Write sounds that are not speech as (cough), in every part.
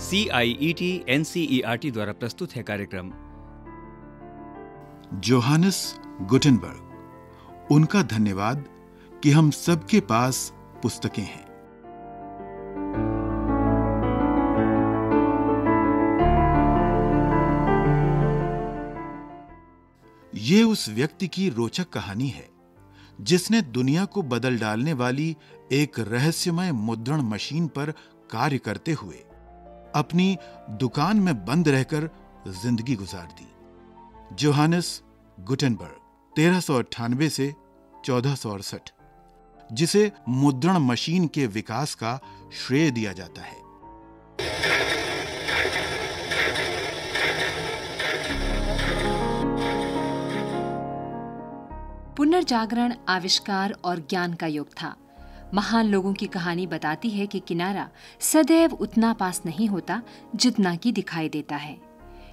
C I E T N C E R T द्वारा प्रस्तुत है कार्यक्रम। जोहानस गुटनबर्ग, उनका धन्यवाद कि हम सबके पास पुस्तकें हैं। ये उस व्यक्ति की रोचक कहानी है, जिसने दुनिया को बदल डालने वाली एक रहस्यमय मुद्रण मशीन पर कार्य करते हुए अपनी दुकान में बंद रहकर ज़िंदगी गुजार दी। जोहानस गुटनबर्ग, तेरह सौ अट्ठानबे से चौदह सौ अड़सठ, जिसे मुद्रण मशीन के विकास का श्रेय दिया जाता है। पुनर्जागरण, आविष्कार और ज्ञान का युग था। महान लोगों की कहानी बताती है कि किनारा सदैव उतना पास नहीं होता जितना कि दिखाई देता है।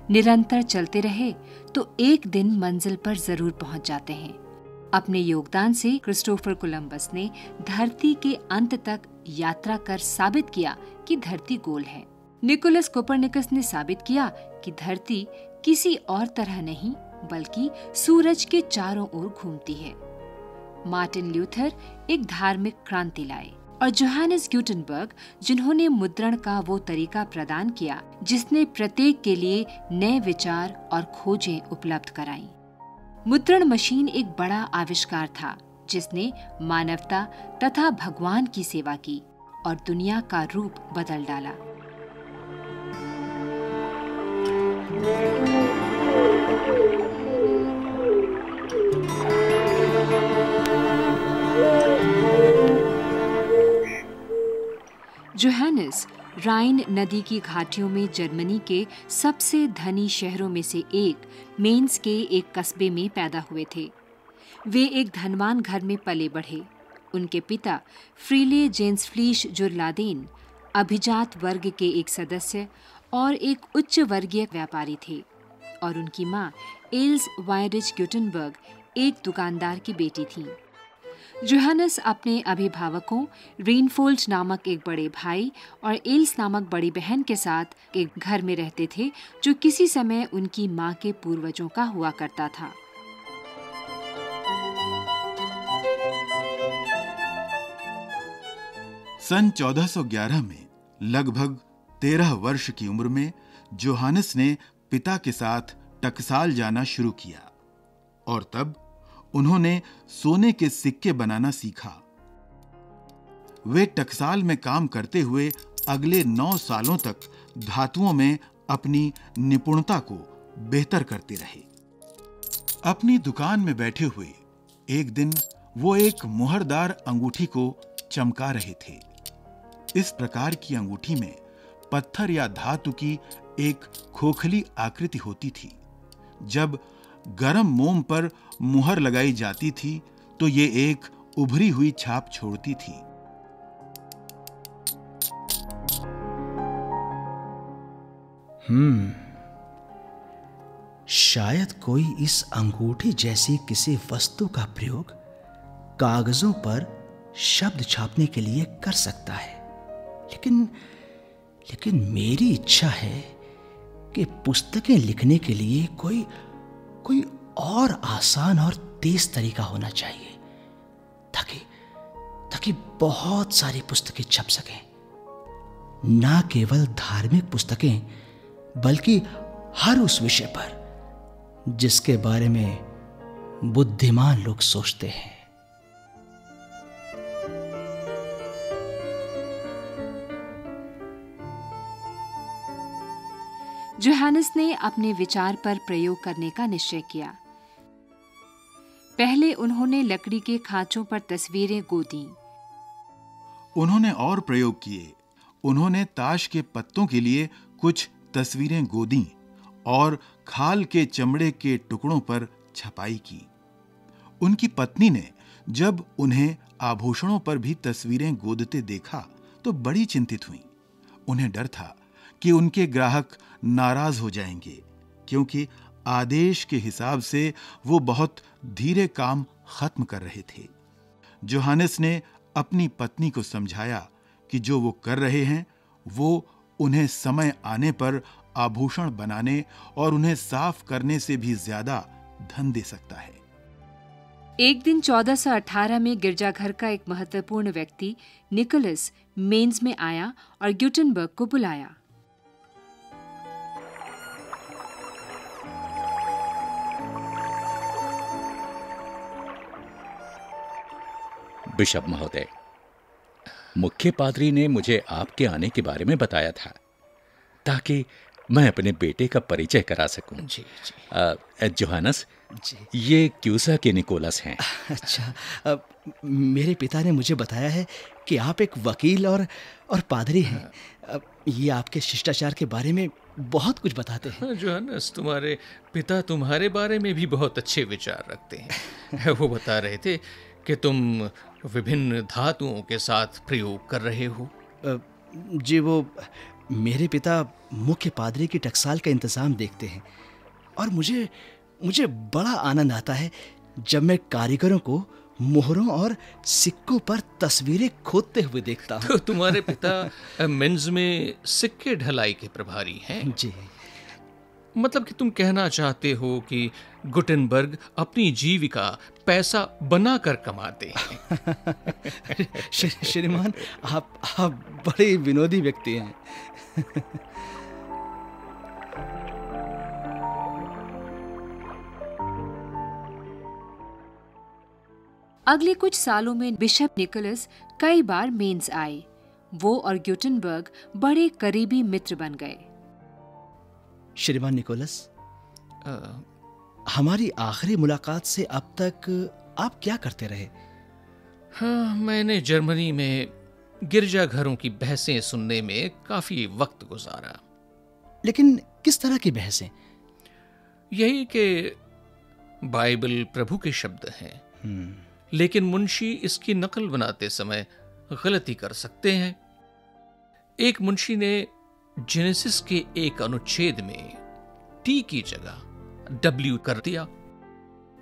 निरंतर चलते रहे तो एक दिन मंजिल पर ज़रूर पहुँच जाते हैं। अपने योगदान से क्रिस्टोफर कोलंबस ने धरती के अंत तक यात्रा कर साबित किया कि धरती गोल है। निकोलस कोपरनिकस ने साबित किया कि धरती किसी और तरह नहीं, बल्कि सूरज के चारों ओर घूमती है। मार्टिन ल्यूथर एक धार्मिक क्रांति लाए और जोहानिस ग्यूटनबर्ग, जिन्होंने मुद्रण का वो तरीका प्रदान किया, जिसने प्रत्येक के लिए नए विचार और खोजें उपलब्ध कराई। मुद्रण मशीन एक बड़ा आविष्कार था, जिसने मानवता तथा भगवान की सेवा की और दुनिया का रूप बदल डाला। जोहानिस, राइन नदी की घाटियों में जर्मनी के सबसे धनी शहरों में से एक, मेन्स के एक कस्बे में पैदा हुए थे। वे एक धनवान घर में पले बढ़े। उनके पिता, फ्रीले जेंस फ्लीश जुरलादेन, अभिजात वर्ग के एक सदस्य और एक उच्च वर्गीय व्यापारी थे और उनकी माँ एल्स वायरिच ग्यूटनबर्ग, एक दुकानदार की बेटी थी। जोहानस अपने अभिभावकों रेनफोल्ड नामक एक बड़े भाई और एल्स नामक बड़ी बहन के साथ एक घर में रहते थे, जो किसी समय उनकी माँ के पूर्वजों का हुआ करता था। सन 1411 में, लगभग 13 वर्ष की उम्र में जोहानस ने पिता के साथ टकसाल जाना शुरू किया और तब उन्होंने सोने के सिक्के बनाना सीखा। वे टकसाल में काम करते हुए अगले नौ सालों तक धातुओं में अपनी निपुणता को बेहतर करते रहे। अपनी दुकान में बैठे हुए एक दिन वो एक मुहरदार अंगूठी को चमका रहे थे। इस प्रकार की अंगूठी में पत्थर या धातु की एक खोखली आकृति होती थी, जब गरम मोम पर मुहर लगाई जाती थी तो ये एक उभरी हुई छाप छोड़ती थी। हम्म शायद कोई इस अंगूठी जैसी किसी वस्तु का प्रयोग कागजों पर शब्द छापने के लिए कर सकता है। लेकिन लेकिन मेरी इच्छा है कि पुस्तकें लिखने के लिए कोई कोई और आसान और तेज तरीका होना चाहिए, ताकि ताकि बहुत सारी पुस्तकें छप सकें। ना केवल धार्मिक पुस्तकें, बल्कि हर उस विषय पर, जिसके बारे में बुद्धिमान लोग सोचते हैं। जोहानस ने अपने विचार पर प्रयोग करने का निश्चय किया। पहले उन्होंने लकड़ी के खांचों पर तस्वीरें गोदी। उन्होंने और प्रयोग किए। उन्होंने ताश के पत्तों के लिए कुछ तस्वीरें गोदी और खाल के चमड़े के टुकड़ों पर छपाई की। उनकी पत्नी ने जब उन्हें आभूषणों पर भी तस्वीरें गोदते देखा तो बड़ी चिंतित हुई। उन्हें डर था कि उनके ग्राहक नाराज़ हो जाएँगे, क्योंकि आदेश के हिसाब से वो बहुत धीरे काम खत्म कर रहे थे। जोहानस ने अपनी पत्नी को समझाया कि जो वो कर रहे हैं, वो उन्हें समय आने पर आभूषण बनाने और उन्हें साफ़ करने से भी ज़्यादा धन दे सकता है। एक दिन 1418 में गिरजाघर का एक महत्वपूर्ण व्यक्ति निकोलस मेन्स में आया और ग्यूटनबर्ग को बुलाया। बिशप महोदय मुख्य पादरी ने मुझे आपके आने के बारे में बताया था ताकि मैं अपने बेटे का परिचय करा सकूँ। जी जी। जोहानस जी। ये क्यूसा के निकोलस हैं। अच्छा अब मेरे पिता ने मुझे बताया है कि आप एक वकील और और पादरी हैं। अब ये आपके शिष्टाचार के बारे में बहुत कुछ बताते हैं। हाँ, जोहानस तुम्हारे पिता तुम्हारे बारे में भी बहुत अच्छे विचार रखते हैं। (laughs) वो बता रहे थे कि तुम विभिन्न धातुओं के साथ प्रयोग कर रहे हो? जी वो मेरे पिता मुख्य पादरी की टकसाल का इंतज़ाम देखते हैं और मुझे मुझे बड़ा आनंद आता है जब मैं कारीगरों को मोहरों और सिक्कों पर तस्वीरें खोदते हुए देखता हूँ। तो तुम्हारे पिता मेंस में सिक्के ढलाई के प्रभारी हैं? जी। मतलब कि तुम कहना चाहते हो कि गुटनबर्ग अपनी जीविका पैसा बनाकर कमाते हैं। (laughs) श्रीमान आप आप बड़े विनोदी व्यक्ति हैं। अगले कुछ सालों में बिशप निकोलस कई बार मेन्स आए। वो और ग्यूटनबर्ग बड़े करीबी मित्र बन गए। श्रीमान निकोलस हमारी आखिरी मुलाकात से अब तक आप क्या करते रहे? हाँ मैंने जर्मनी में गिरजाघरों की बहसें सुनने में काफ़ी वक्त गुजारा। लेकिन किस तरह की बहसें? यही कि बाइबल प्रभु के शब्द हैं। लेकिन मुंशी इसकी नकल बनाते समय गलती कर सकते हैं। एक मुंशी ने जेनेसिस के एक अनुच्छेद में टी की जगह डब्ल्यू कर दिया।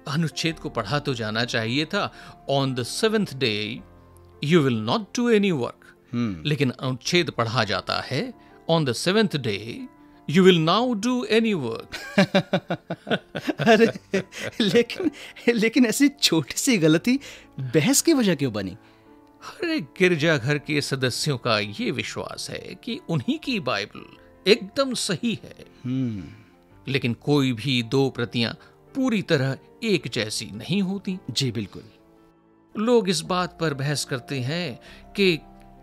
अनुच्छेद को पढ़ा तो जाना चाहिए था। On the seventh day you will not do any work लेकिन अनुच्छेद पढ़ा जाता है। On the seventh day you will now do any work अरे लेकिन लेकिन ऐसी छोटी सी गलती बहस की वजह क्यों बनी? हर एक गिरजाघर के सदस्यों का ये विश्वास है कि उन्हीं की बाइबल एकदम सही है। लेकिन कोई भी दो प्रतियाँ पूरी तरह एक जैसी नहीं होती। जी बिल्कुल। लोग इस बात पर बहस करते हैं कि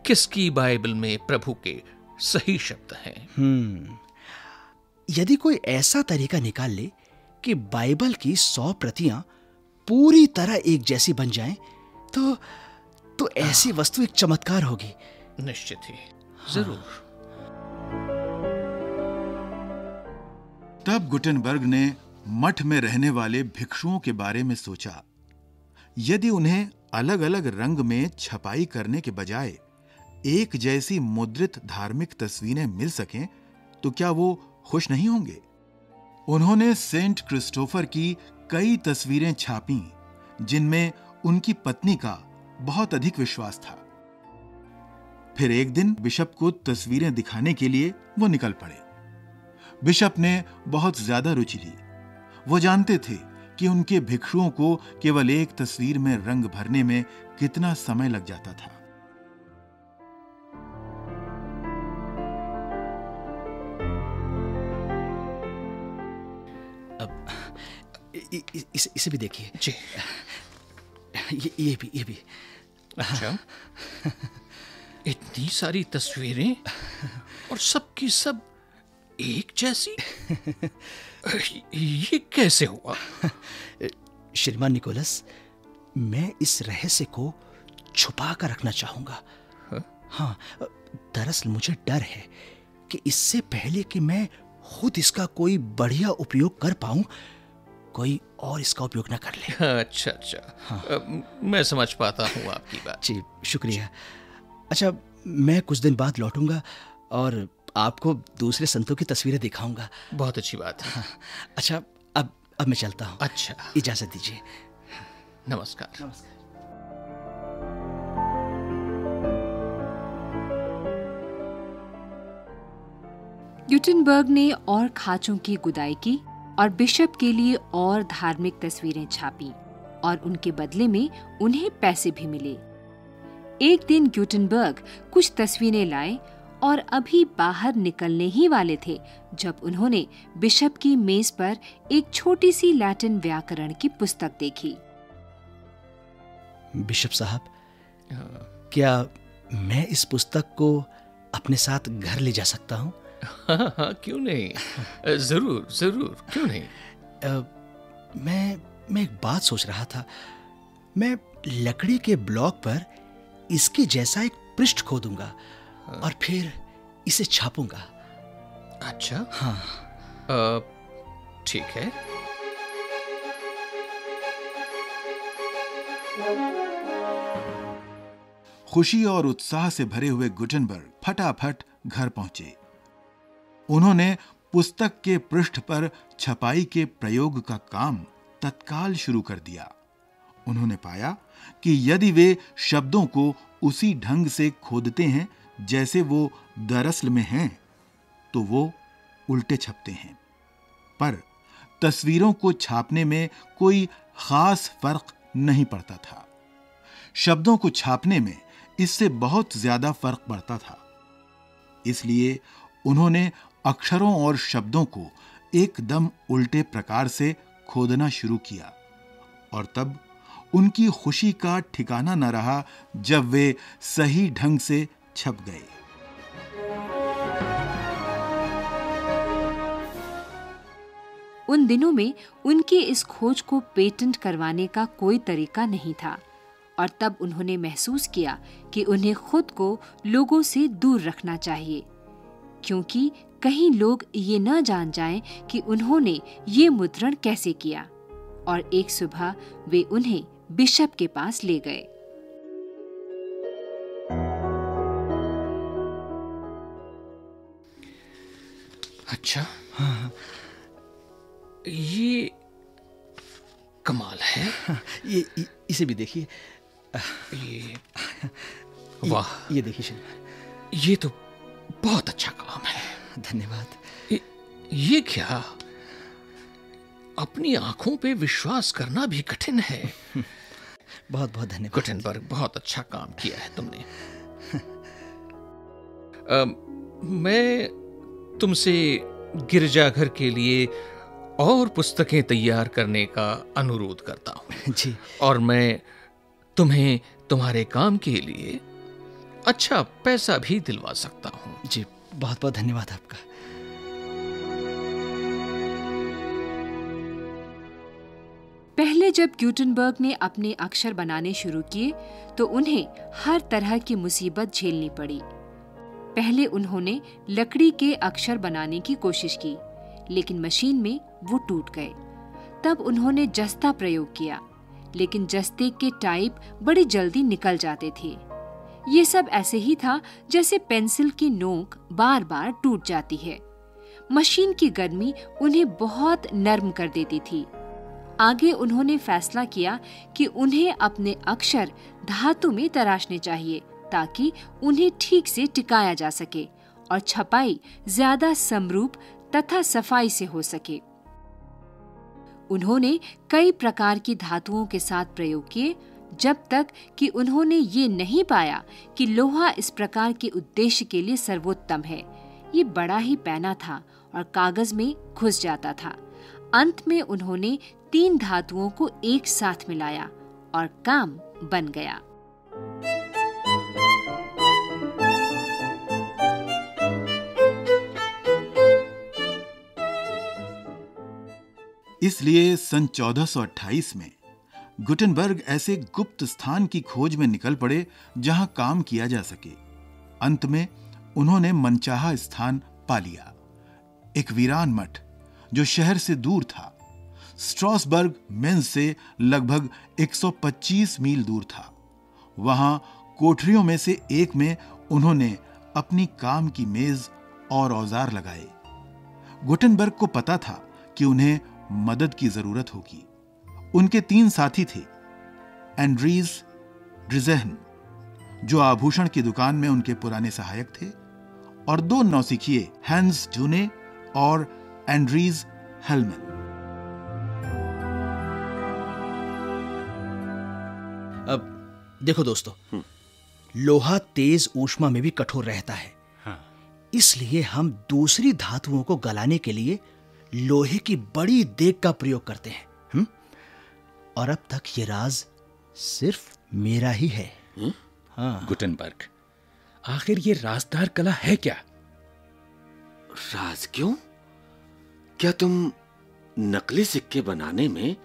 किसकी बाइबल में प्रभु के सही शब्द हैं। हम्म। यदि कोई ऐसा तरीका निकाल ले कि बाइबल की सौ प्रतियाँ पूरी तरह एक जैसी बन जाएँ, तो तो ऐसी वस्तु एक चमत्कार होगी। निश्चित ही। ज़रूर। तब गुटेनबर्ग ने मठ में रहने वाले भिक्षुओं के बारे में सोचा। यदि उन्हें अलग-अलग रंग में छपाई करने के बजाय एक जैसी मुद्रित धार्मिक तस्वीरें मिल सकें तो क्या वो खुश नहीं होंगे? उन्होंने सेंट क्रिस्टोफर की कई तस्वीरें छापी जिनमें उनकी पत्नी का बहुत अधिक विश्वास था। फिर एक दिन बिशप को तस्वीरें दिखाने के लिए वो निकल पड़े। बिशप ने बहुत ज़्यादा रुचि ली। वो जानते थे कि उनके भिक्षुओं को केवल एक तस्वीर में रंग भरने में कितना समय लग जाता था। इ, इ, इस, इसे भी देखिए। जी। ये, ये भी ये भी। अच्छा। (laughs) इतनी सारी तस्वीरें और सब की सब एक जैसी? ये कैसे हुआ? (laughs) श्रीमान निकोलस मैं इस रहस्य को छुपा कर रखना चाहूँगा। हाँ दरअसल मुझे डर है कि इससे पहले कि मैं खुद इसका कोई बढ़िया उपयोग कर पाऊँ कोई और इसका उपयोग ना कर ले। (laughs) अच्छा अच्छा। अ, मैं समझ पाता हूँ आपकी बात। जी शुक्रिया। अच्छा मैं कुछ दिन बाद लौटूँगा और आपको दूसरे संतों की तस्वीरें दिखाऊँगा। बहुत अच्छी बात है। हाँ। अच्छा अब अब मैं चलता हूँ। अच्छा। इजाज़त दीजिए। नमस्कार। नमस्कार। ग्यूटनबर्ग ने और खाचों की गुदाई की। और बिशप के लिए और धार्मिक तस्वीरें छापी और उनके बदले में उन्हें पैसे भी मिले। एक दिन ग्यूटनबर्ग कुछ तस्वीरें लाए और अभी बाहर निकलने ही वाले थे, जब उन्होंने बिशप की मेज पर एक छोटी सी लैटिन व्याकरण की पुस्तक देखी। बिशप साहब, क्या मैं इस पुस्तक को अपने साथ घर ले जा सकता हूँ? हाँ (laughs) हाँ क्यों नहीं? ज़रूर ज़रूर क्यों नहीं? अ, मैं मैं एक बात सोच रहा था। मैं लकड़ी के ब्लॉक पर इसके जैसा एक पृष्ठ खोदूँगा और फिर इसे छापूँगा। अच्छा। हाँ। ठीक है। खुशी और उत्साह से भरे हुए गुटनबर्ग फटाफट घर पहुँचे। उन्होंने पुस्तक के पृष्ठ पर छपाई के प्रयोग का काम तत्काल शुरू कर दिया। उन्होंने पाया कि यदि वे शब्दों को उसी ढंग से खोदते हैं, जैसे वो दरअसल में हैं तो वो उल्टे छपते हैं। पर तस्वीरों को छापने में कोई खास फ़र्क नहीं पड़ता था। शब्दों को छापने में इससे बहुत ज़्यादा फ़र्क पड़ता था। इसलिए उन्होंने अक्षरों और शब्दों को एकदम उल्टे प्रकार से खोदना शुरू किया और तब उनकी खुशी का ठिकाना न रहा जब वे सही ढंग से छप गए। उन दिनों में उनकी इस खोज को पेटेंट करवाने का कोई तरीका नहीं था और तब उन्होंने महसूस किया कि उन्हें खुद को लोगों से दूर रखना चाहिए, क्योंकि कहीं लोग ये न जान जाएँ कि उन्होंने ये मुद्रण कैसे किया और एक सुबह वे उन्हें बिशप के पास ले गए। अच्छा ये कमाल है। ये इ- इसे भी देखिए। ये वाह। ये ये देखिए श्रीमान ये तो बहुत अच्छा काम है। धन्यवाद। ये, ये क्या? अपनी आँखों पे विश्वास करना भी कठिन है। (laughs) बहुत बहुत धन्यवाद। गुटेनबर्ग बहुत अच्छा काम किया है तुमने। (laughs) अम, मैं तुमसे गिरजाघर के लिए और पुस्तकें तैयार करने का अनुरोध करता हूँ। (laughs) जी। और मैं तुम्हें तुम्हारे काम के लिए अच्छा पैसा भी दिलवा सकता हूँ। जी। बहुत बहुत धन्यवाद आपका। पहले जब ग्यूटनबर्ग ने अपने अक्षर बनाने शुरू किए तो उन्हें हर तरह की मुसीबत झेलनी पड़ी। पहले उन्होंने लकड़ी के अक्षर बनाने की कोशिश की, लेकिन मशीन में वो टूट गए। तब उन्होंने जस्ता प्रयोग किया, लेकिन जस्ते के टाइप बड़ी जल्दी निकल जाते थे। ये सब ऐसे ही था जैसे पेंसिल की नोक बार बार टूट जाती है। मशीन की गर्मी उन्हें बहुत नर्म कर देती थी। आगे उन्होंने फैसला किया कि उन्हें अपने अक्षर धातु में तराशने चाहिए ताकि उन्हें ठीक से टिकाया जा सके और छपाई ज़्यादा समरूप तथा सफ़ाई से हो सके। उन्होंने कई प्रकार की धातुओं के साथ प्रयोग किए जब तक कि उन्होंने ये नहीं पाया कि लोहा इस प्रकार के उद्देश्य के लिए सर्वोत्तम है। ये बड़ा ही पैना था और कागज़ में घुस जाता था। अंत में उन्होंने तीन धातुओं को एक साथ मिलाया और काम बन गया। इसलिए सन 1428 में गुटेनबर्ग ऐसे गुप्त स्थान की खोज में निकल पड़े जहाँ काम किया जा सके। अंत में उन्होंने मनचाहा स्थान पा लिया। एक वीरान मठ, जो शहर से दूर था। स्ट्रॉसबर्ग मेंस से लगभग 125 मील दूर था। वहाँ कोठरियों में से एक में उन्होंने अपनी काम की मेज और औज़ार लगाए। गुटनबर्ग को पता था कि उन्हें मदद की ज़रूरत होगी। उनके तीन साथी थे एंड्रीज ड्रिजेहन जो आभूषण की दुकान में उनके पुराने सहायक थे और दो नौसिखिए हैंस जूने और एंड्रीज हेलमन। अब देखो दोस्तों लोहा तेज ऊष्मा में भी कठोर रहता है। इसलिए हम दूसरी धातुओं को गलाने के लिए लोहे की बड़ी देग का प्रयोग करते हैं हुँ? और अब तक ये राज सिर्फ़ मेरा ही है। हाँ? गुटनबर्ग आखिर ये राजदार कला है क्या? राज क्यों? क्या तुम नकली सिक्के बनाने में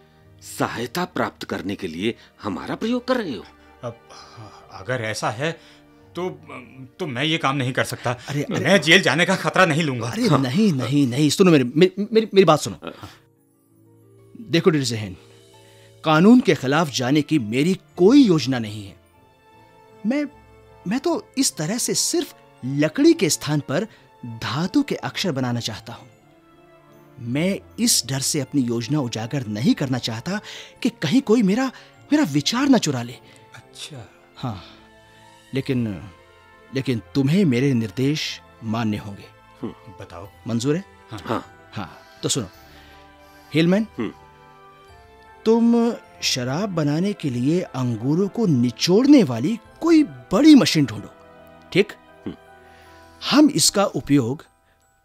सहायता प्राप्त करने के लिए हमारा प्रयोग कर रहे हो? अब अगर ऐसा है तो तो मैं ये काम नहीं कर सकता। अरे, अरे। मैं जेल जाने का खतरा नहीं लूँगा। अरे हाँ। नहीं नहीं नहीं सुनो मेरी मेरी मेरी, मेरी बात सुनो। देखो डिजहन कानून के खिलाफ जाने की मेरी कोई योजना नहीं है। मैं मैं तो इस तरह से सिर्फ़ लकड़ी के स्थान पर धातु के अक्षर बनाना चाहता हूँ। मैं इस डर से अपनी योजना उजागर नहीं करना चाहता कि कहीं कोई मेरा मेरा विचार ना चुरा ले। अच्छा। हाँ लेकिन लेकिन तुम्हें मेरे निर्देश मान्य होंगे। बताओ मंजूर है? हाँ। हाँ। हाँ तो सुनो। हिलमैन तुम शराब बनाने के लिए अंगूरों को निचोड़ने वाली कोई बड़ी मशीन ढूंढो। ठीक? हम इसका उपयोग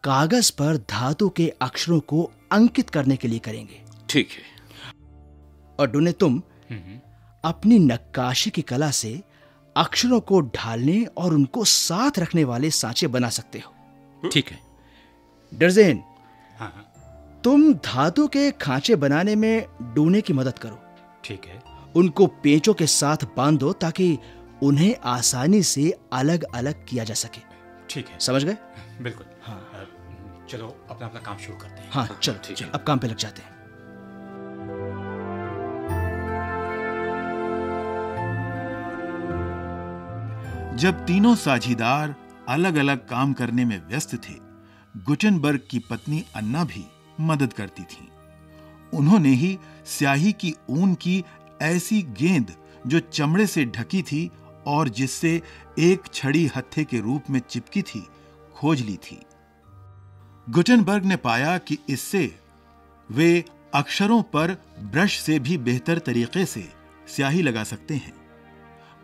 कागज़ पर धातु के अक्षरों को अंकित करने के लिए करेंगे। ठीक है। और डुने तुम अपनी नक्काशी की कला से अक्षरों को ढालने और उनको साथ रखने वाले सांचे बना सकते हो। ठीक है। डरजेन तुम धातु के खांचे बनाने में डूने की मदद करो। ठीक है। उनको पेचों के साथ बांधो ताकि उन्हें आसानी से अलग अलग किया जा सके। ठीक है। समझ गए? बिल्कुल। हाँ। चलो अपना अपना काम शुरू करते हैं। हाँ चलो ठीक है। अब काम पे लग जाते हैं। जब तीनों साझीदार अलग अलग काम करने में व्यस्त थे गुटनबर्ग की पत्नी अन्ना भी मदद करती थी। उन्होंने ही स्याही की ऊन की ऐसी गेंद जो चमड़े से ढकी थी और जिससे एक छड़ी हत्थे के रूप में चिपकी थी, खोज ली थी। गुटनबर्ग ने पाया कि इससे वे अक्षरों पर ब्रश से भी बेहतर तरीके से स्याही लगा सकते हैं।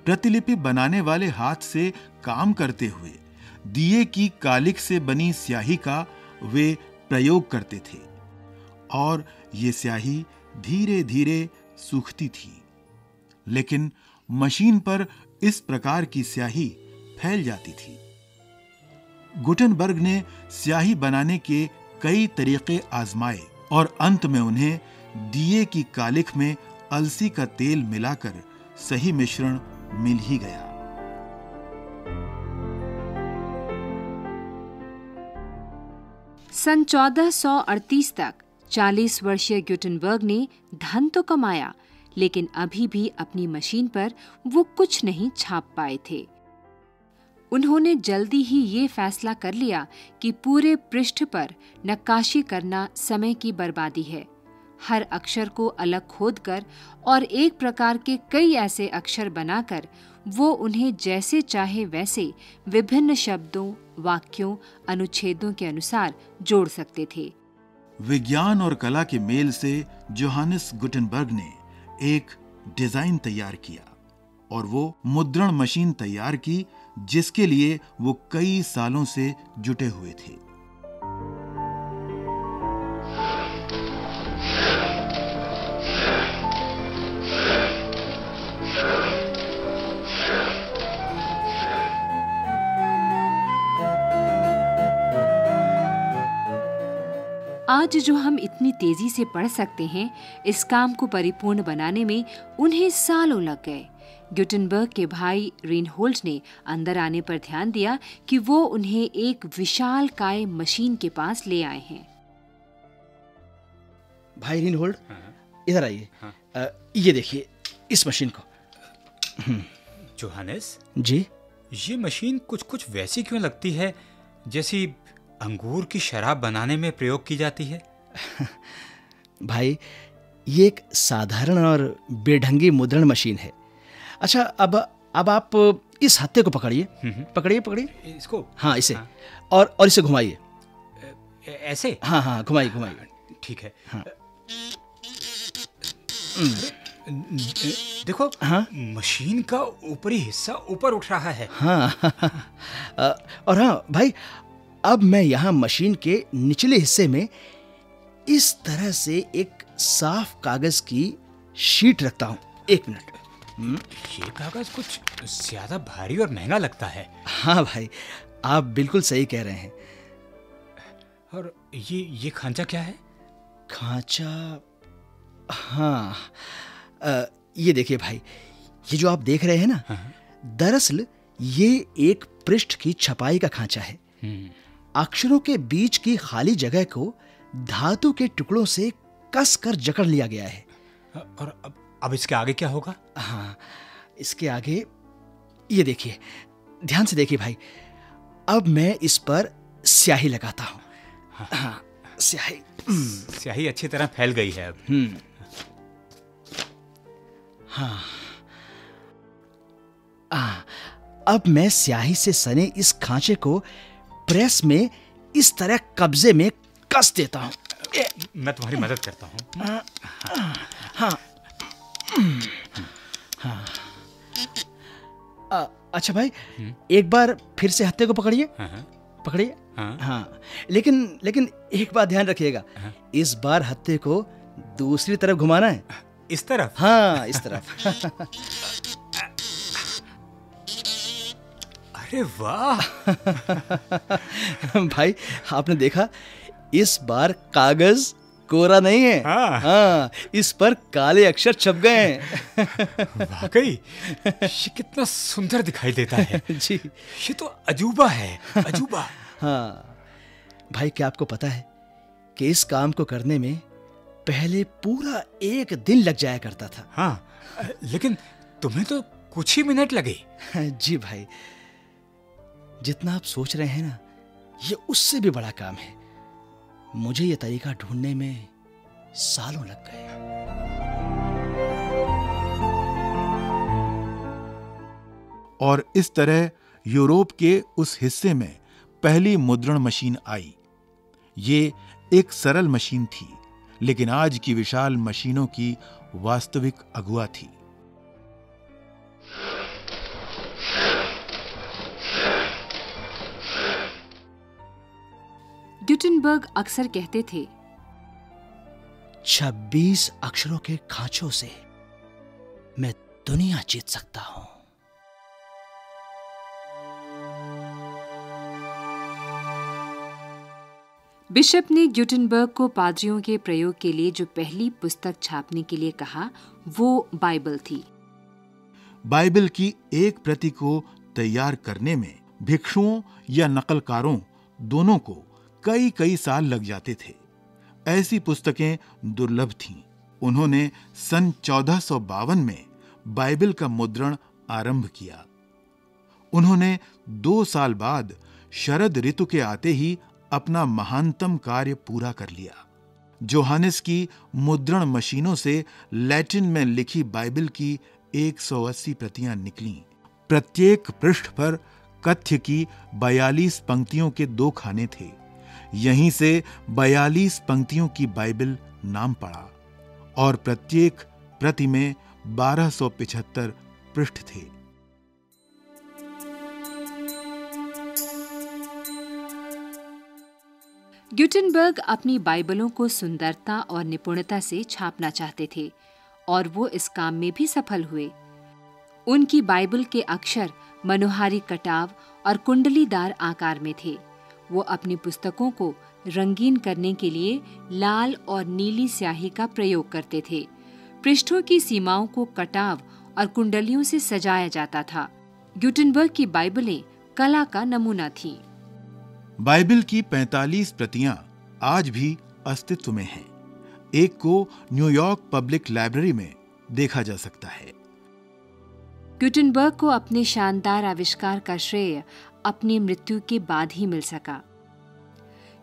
प्रतिलिपि बनाने वाले हाथ से काम करते हुए, दिए की कालिक से बनी स्याही का वे प्रयोग करते थे और ये स्याही धीरे धीरे सूखती थी। लेकिन मशीन पर इस प्रकार की स्याही फैल जाती थी। गुटनबर्ग ने स्याही बनाने के कई तरीके आजमाए और अंत में उन्हें दिए की कालिख में अलसी का तेल मिलाकर सही मिश्रण मिल ही गया। सन 1438 तक 40 वर्षीय ग्यूटनबर्ग ने धन तो कमाया, लेकिन अभी भी अपनी मशीन पर वो कुछ नहीं छाप पाए थे। उन्होंने जल्दी ही ये फैसला कर लिया कि पूरे पृष्ठ पर नक्काशी करना समय की बर्बादी है। हर अक्षर को अलग खोदकर और एक प्रकार के कई ऐसे अक्षर बनाकर वो उन्हें जैसे चाहे वैसे विभिन्न शब्दों वाक्यों, अनुच्छेदों के अनुसार जोड़ सकते थे। विज्ञान और कला के मेल से जोहानिस गुटनबर्ग ने एक डिज़ाइन तैयार किया और वो मुद्रण मशीन तैयार की, जिसके लिए वो कई सालों से जुटे हुए थे। आज जो हम इतनी तेज़ी से पढ़ सकते हैं इस काम को परिपूर्ण बनाने में उन्हें सालों लग गए। ग्यूटनबर्ग के भाई रेनहोल्ड ने अंदर आने पर ध्यान दिया कि वो उन्हें एक विशाल काय मशीन के पास ले आए हैं। भाई रिन होल्ड इधर आइए। अ, ये देखिए इस मशीन को। जोहानिस? जी? ये मशीन कुछ कुछ वैसी क्यों लगती है जैसी अंगूर की शराब बनाने में प्रयोग की जाती है? (laughs) भाई ये एक साधारण और बेढंगी मुद्रण मशीन है। अच्छा अब अब आप इस हत्ते को पकड़िए। पकड़िए पकड़िए। इसको? हाँ इसे। हाँ। और और इसे घुमाइए। ऐसे? हाँ हाँ घुमाइए घुमाइए। ठीक है। हाँ। देखो हाँ। मशीन का ऊपरी हिस्सा ऊपर उठ रहा है। हाँ। (laughs) अ, और हाँ भाई अब मैं यहाँ मशीन के निचले हिस्से में इस तरह से एक साफ़ कागज़ की शीट रखता हूँ। एक मिनट। ये कागज़ कुछ ज़्यादा भारी और महँगा लगता है। हाँ भाई आप बिल्कुल सही कह रहे हैं। और ये ये खांचा क्या है? खांचा हाँ अ, ये देखिए भाई ये जो आप देख रहे हैं ना हाँ। दरअसल ये एक पृष्ठ की छपाई का खांचा है। अक्षरों के बीच की खाली जगह को धातु के टुकड़ों से कस कर जकड़ लिया गया है। और अब अब इसके आगे क्या होगा? हाँ इसके आगे ये देखिए ध्यान से देखिए भाई अब मैं इस पर स्याही लगाता हूँ। हाँ स्याही। स्याही अच्छी तरह फैल गई है अब। हम्म। हाँ। आ, अब मैं स्याही से सने इस खांचे को प्रेस में इस तरह कब्जे में कस देता हूँ। मैं तुम्हारी मदद करता हूँ। आ, अच्छा भाई एक बार फिर से हत्ते को पकड़िए। हाँ, हाँ। पकड़िए। हाँ। हाँ लेकिन लेकिन एक बात ध्यान रखिएगा। इस बार हत्ते को दूसरी तरफ़ घुमाना है। इस तरफ़? हाँ इस तरफ़। (laughs) अरे वाह। (laughs) भाई आपने देखा इस बार कागज़ कोरा नहीं है। हाँ। हाँ इस पर काले अक्षर छप गए हैं। (laughs) वाकई ये कितना सुंदर दिखाई देता है। (laughs) जी। ये तो अजूबा है अजूबा। हाँ। भाई क्या आपको पता है कि इस काम को करने में पहले पूरा एक दिन लग जाया करता था? हाँ लेकिन तुम्हें तो कुछ ही मिनट लगे। जी भाई जितना आप सोच रहे हैं ना, ये उससे भी बड़ा काम है। मुझे ये तरीका ढूँढने में सालों लग गए। और इस तरह यूरोप के उस हिस्से में पहली मुद्रण मशीन आई। ये एक सरल मशीन थी, लेकिन आज की विशाल मशीनों की वास्तविक अगुआ थी। ग्यूटनबर्ग अक्सर कहते थे 26 अक्षरों के खांचों से मैं दुनिया जीत सकता हूँ। बिशप ने ग्यूटनबर्ग को पादरियों के प्रयोग के लिए जो पहली पुस्तक छापने के लिए कहा वो बाइबल थी। बाइबल की एक प्रति को तैयार करने में भिक्षुओं या नकलकारों दोनों को कई कई साल लग जाते थे। ऐसी पुस्तकें दुर्लभ थीं। उन्होंने सन 1452 में बाइबल का मुद्रण आरंभ किया। उन्होंने दो साल बाद शरद ऋतु के आते ही अपना महानतम कार्य पूरा कर लिया। जोहानिस की मुद्रण मशीनों से लैटिन में लिखी बाइबल की 180 प्रतियाँ निकलीं। प्रत्येक पृष्ठ पर कथ्य की 42 पंक्तियों के दो खाने थे। यहीं से 42 पंक्तियों की बाइबल नाम पड़ा और प्रत्येक प्रति में 1275 पृष्ठ थे। ग्यूटनबर्ग अपनी बाइबलों को सुंदरता और निपुणता से छापना चाहते थे और वो इस काम में भी सफल हुए। उनकी बाइबल के अक्षर मनोहारी कटाव और कुंडलीदार आकार में थे। वो अपनी पुस्तकों को रंगीन करने के लिए लाल और नीली स्याही का प्रयोग करते थे। पृष्ठों की सीमाओं को कटाव और कुंडलियों से सजाया जाता था। ग्यूटनबर्ग की बाइबलें कला का नमूना थी। बाइबल की 45 प्रतियाँ आज भी अस्तित्व में हैं। एक को न्यूयॉर्क पब्लिक लाइब्रेरी में देखा जा सकता है। ग्यूटनबर्ग को अपने शानदार आविष्कार का श्रेय अपनी मृत्यु के बाद ही मिल सका।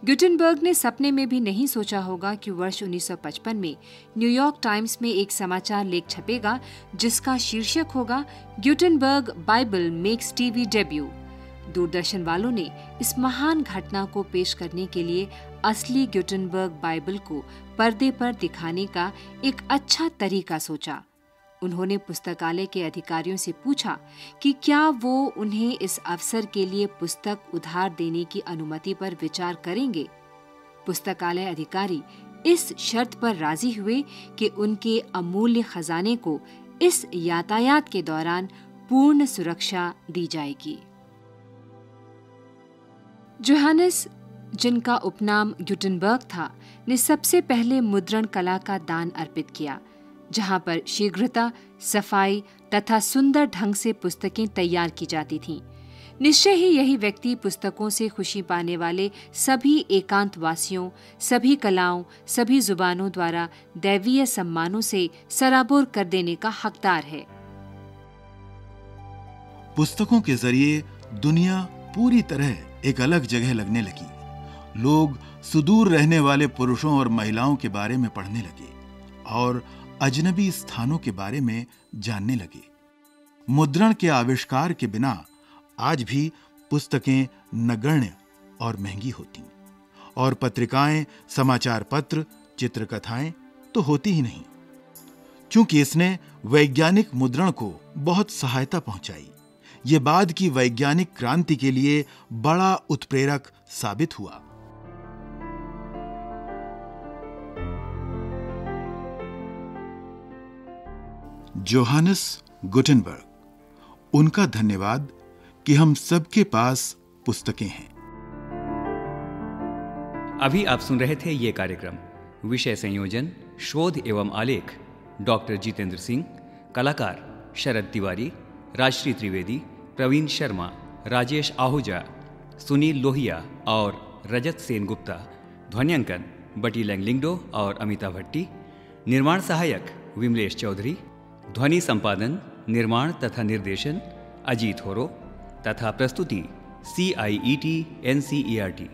ग्यूटनबर्ग ने सपने में भी नहीं सोचा होगा कि वर्ष 1955 में न्यूयॉर्क टाइम्स में एक समाचार लेख छपेगा, जिसका शीर्षक होगा Gutenberg Bible makes TV debut Doordarshan वालों ने इस महान घटना को पेश करने के लिए असली ग्यूटनबर्ग बाइबल को पर्दे पर दिखाने का एक अच्छा तरीका सोचा। उन्होंने पुस्तकालय के अधिकारियों से पूछा कि क्या वो उन्हें इस अवसर के लिए पुस्तक उधार देने की अनुमति पर विचार करेंगे? पुस्तकालय अधिकारी इस शर्त पर राज़ी हुए कि उनके अमूल्य खजाने को इस यातायात के दौरान पूर्ण सुरक्षा दी जाएगी। जोहानस, जिनका उपनाम ग्यूटनबर्ग था, ने सबसे पहले मुद्रण कला का दान अर्पित किया। जहाँ पर शीघ्रता, सफ़ाई तथा सुंदर ढंग से पुस्तकें तैयार की जाती थीं। निश्चय ही यही व्यक्ति पुस्तकों से खुशी पाने वाले सभी एकांतवासियों, सभी कलाओं, सभी जुबानों द्वारा दैवीय सम्मानों से सराबोर कर देने का हकदार है। पुस्तकों के ज़रिए दुनिया पूरी तरह एक अलग जगह लगने लगी। लोग सुदूर रहने वाले पुरुषों और महिलाओं के बारे में पढ़ने लगे और अजनबी स्थानों के बारे में जानने लगे। मुद्रण के आविष्कार के बिना आज भी पुस्तकें नगण्य और महँगी होती और पत्रिकाएँ, समाचार पत्र, चित्रकथाएँ तो होती ही नहीं। क्योंकि इसने वैज्ञानिक मुद्रण को बहुत सहायता पहुंचाई। ये बाद की वैज्ञानिक क्रांति के लिए बड़ा उत्प्रेरक साबित हुआ। Johannes Gutenberg. उनका धन्यवाद कि हम सबके पास पुस्तकें हैं। अभी आप सुन रहे थे ये कार्यक्रम। विषय संयोजन, शोध एवं आलेख, डॉक्टर जितेंद्र सिंह, कलाकार शरद तिवारी, राजश्री त्रिवेदी, प्रवीण शर्मा, राजेश आहूजा, सुनील लोहिया और रजत सेन गुप्ता ध्वनियांकन बटी लैंगलिंगडो और अमिता भट्टी, निर्माण सहायक विमलेश चौधरी ध्वनि संपादन, निर्माण तथा निर्देशन अजीत होरो तथा प्रस्तुति C I E T N C E R T